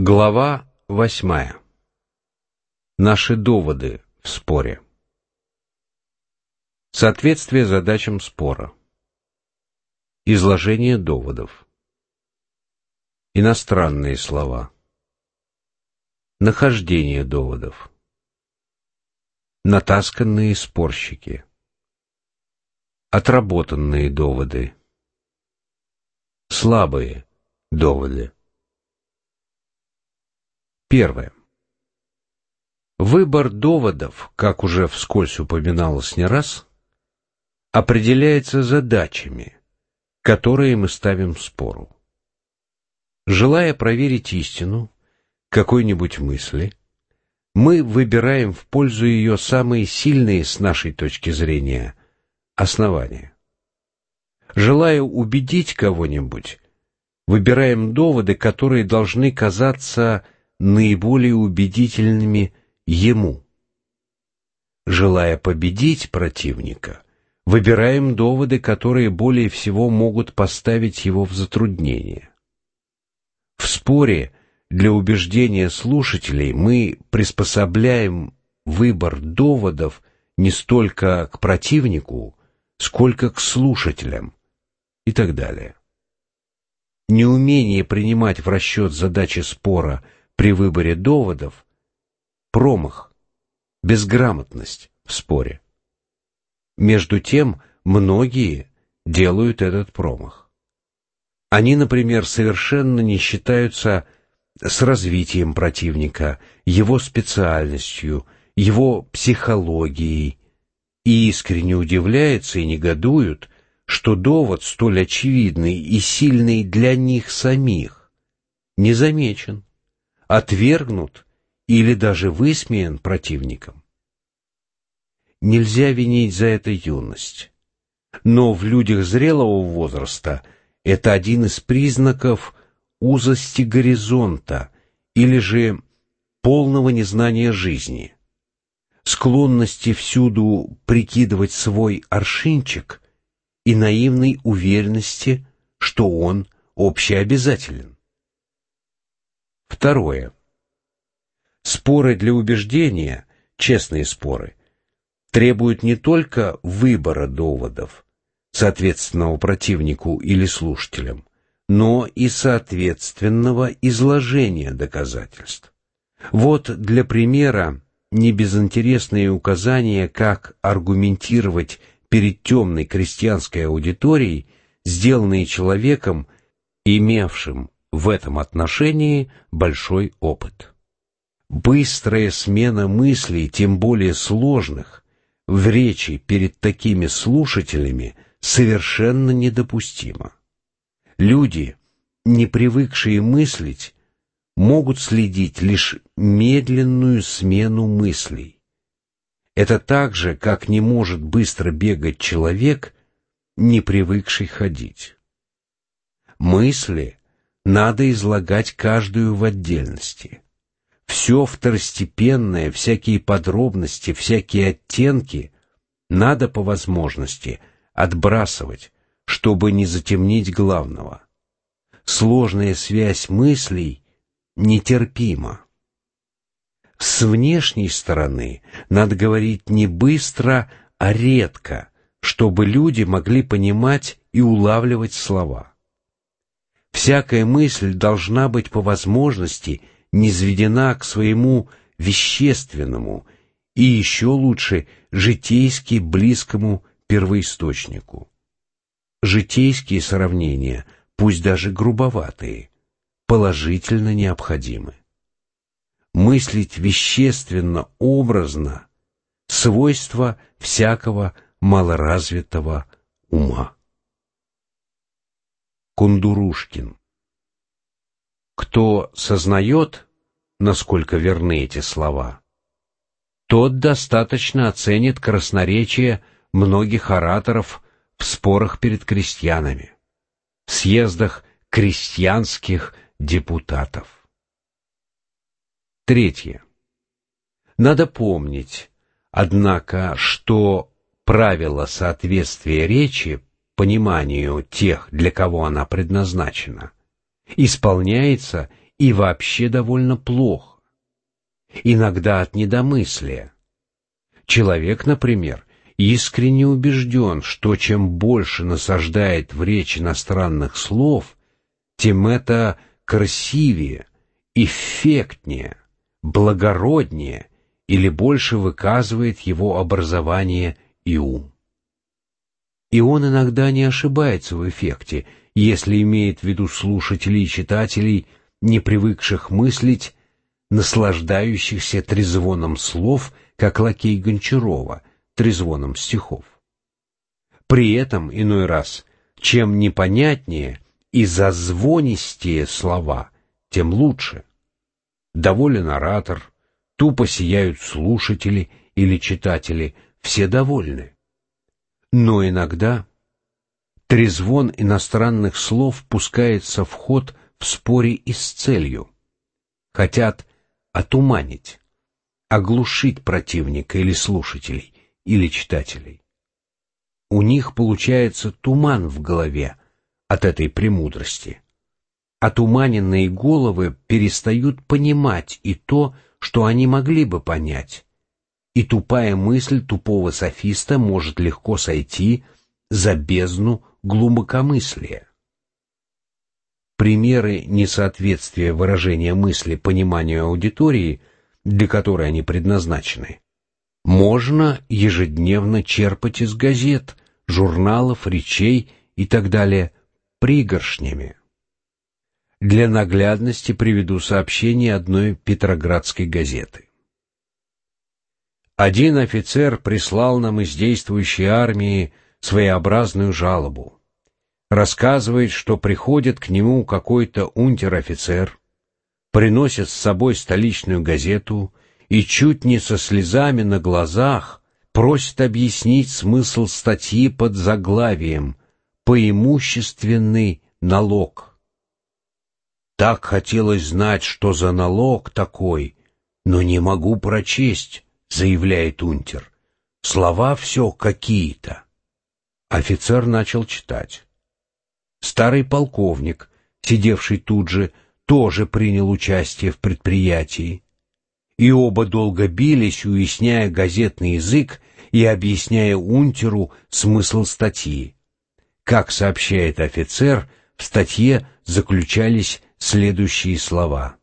Глава восьмая. Наши доводы в споре. Соответствие задачам спора. Изложение доводов. Иностранные слова. Нахождение доводов. Натасканные спорщики. Отработанные доводы. Слабые доводы. Первое. Выбор доводов, как уже вскользь упоминалось не раз, определяется задачами, которые мы ставим в спору. Желая проверить истину какой-нибудь мысли, мы выбираем в пользу ее самые сильные с нашей точки зрения основания. Желая убедить кого-нибудь, выбираем доводы, которые должны казаться наиболее убедительными ему. Желая победить противника, выбираем доводы, которые более всего могут поставить его в затруднение. В споре для убеждения слушателей мы приспособляем выбор доводов не столько к противнику, сколько к слушателям и так далее. Неумение принимать в расчет задачи спора – при выборе доводов промах, безграмотность в споре. Между тем, многие делают этот промах. Они, например, совершенно не считаются с развитием противника, его специальностью, его психологией, и искренне удивляются и негодуют, что довод столь очевидный и сильный для них самих не замечен отвергнут или даже высмеян противником. Нельзя винить за это юность, но в людях зрелого возраста это один из признаков узости горизонта или же полного незнания жизни, склонности всюду прикидывать свой аршинчик и наивной уверенности, что он общеобязателен. Второе. Споры для убеждения, честные споры, требуют не только выбора доводов, соответственного противнику или слушателям, но и соответственного изложения доказательств. Вот для примера небезынтересные указания, как аргументировать перед темной крестьянской аудиторией, сделанные человеком, имевшим в этом отношении большой опыт. Быстрая смена мыслей, тем более сложных, в речи перед такими слушателями совершенно недопустима. Люди, не привыкшие мыслить, могут следить лишь медленную смену мыслей. Это так же, как не может быстро бегать человек, не привыкший ходить. Мысли надо излагать каждую в отдельности. Все второстепенное, всякие подробности, всякие оттенки надо по возможности отбрасывать, чтобы не затемнить главного. Сложная связь мыслей нетерпима. С внешней стороны надо говорить не быстро, а редко, чтобы люди могли понимать и улавливать слова. Всякая мысль должна быть по возможности низведена к своему вещественному и еще лучше житейски близкому первоисточнику. Житейские сравнения, пусть даже грубоватые, положительно необходимы. Мыслить вещественно-образно – свойство всякого малоразвитого ума. Кундурушкин. Кто сознает, насколько верны эти слова, тот достаточно оценит красноречие многих ораторов в спорах перед крестьянами, в съездах крестьянских депутатов. Третье. Надо помнить, однако, что правило соответствия речи пониманию тех, для кого она предназначена, исполняется и вообще довольно плохо. Иногда от недомыслия. Человек, например, искренне убежден, что чем больше насаждает в речь иностранных слов, тем это красивее, эффектнее, благороднее или больше выказывает его образование и ум. И он иногда не ошибается в эффекте, если имеет в виду слушателей и читателей, не привыкших мыслить, наслаждающихся трезвоном слов, как лакей Гончарова, трезвоном стихов. При этом, иной раз, чем непонятнее и зазвонистее слова, тем лучше. Доволен оратор, тупо сияют слушатели или читатели, все довольны. Но иногда трезвон иностранных слов пускается в ход в споре и с целью. Хотят отуманить, оглушить противника или слушателей, или читателей. У них получается туман в голове от этой премудрости. Отуманенные головы перестают понимать и то, что они могли бы понять, и тупая мысль тупого софиста может легко сойти за бездну глубокомыслия. Примеры несоответствия выражения мысли пониманию аудитории, для которой они предназначены, можно ежедневно черпать из газет, журналов, речей и так далее пригоршнями. Для наглядности приведу сообщение одной петроградской газеты. Один офицер прислал нам из действующей армии своеобразную жалобу. Рассказывает, что приходит к нему какой-то унтер-офицер, приносит с собой столичную газету и чуть не со слезами на глазах просит объяснить смысл статьи под заглавием «Поимущественный налог». Так хотелось знать, что за налог такой, но не могу прочесть. — заявляет унтер. «Слова все какие-то». Офицер начал читать. Старый полковник, сидевший тут же, тоже принял участие в предприятии. И оба долго бились, уясняя газетный язык и объясняя унтеру смысл статьи. Как сообщает офицер, в статье заключались следующие слова.